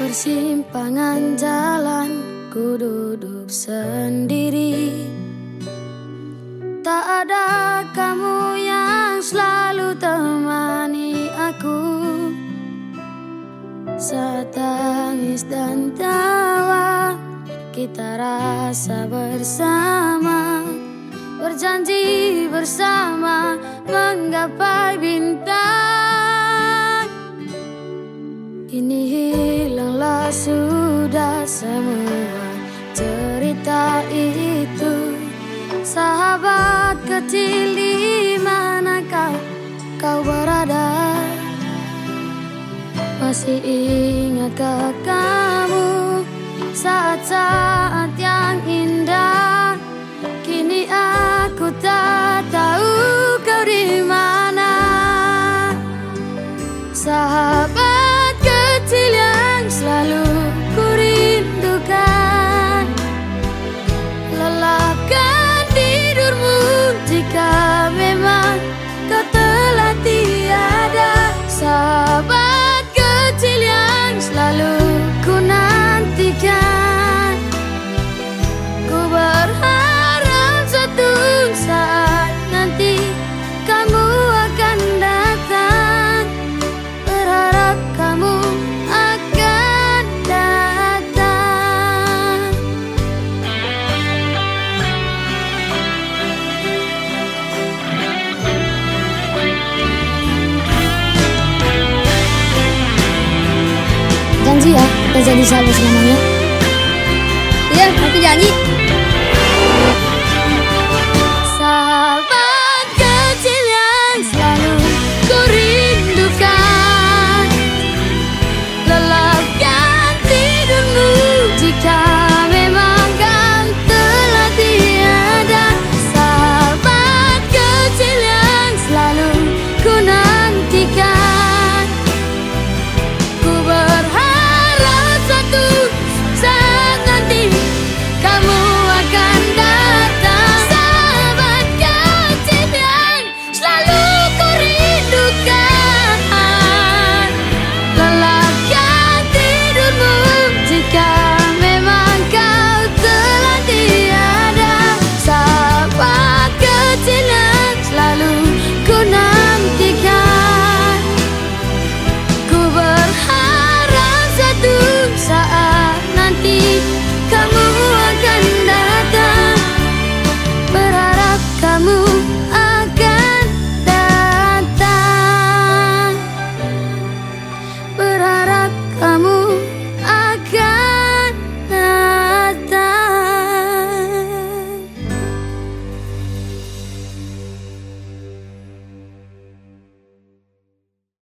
Persimpangan jalan ku duduk sendiri. Tak ada kamu yang selalu temani aku. Saat tangis dan tawa kita rasa bersama. Berjanji bersama menggapai bintang Ini hilanglah sudah semua cerita itu. Sahabat kecil di mana kau, kau berada? Masih ingatkah kamu saat-saat Janji ya, kita jadi sahabat selamanya Iya, aku janji. Kamu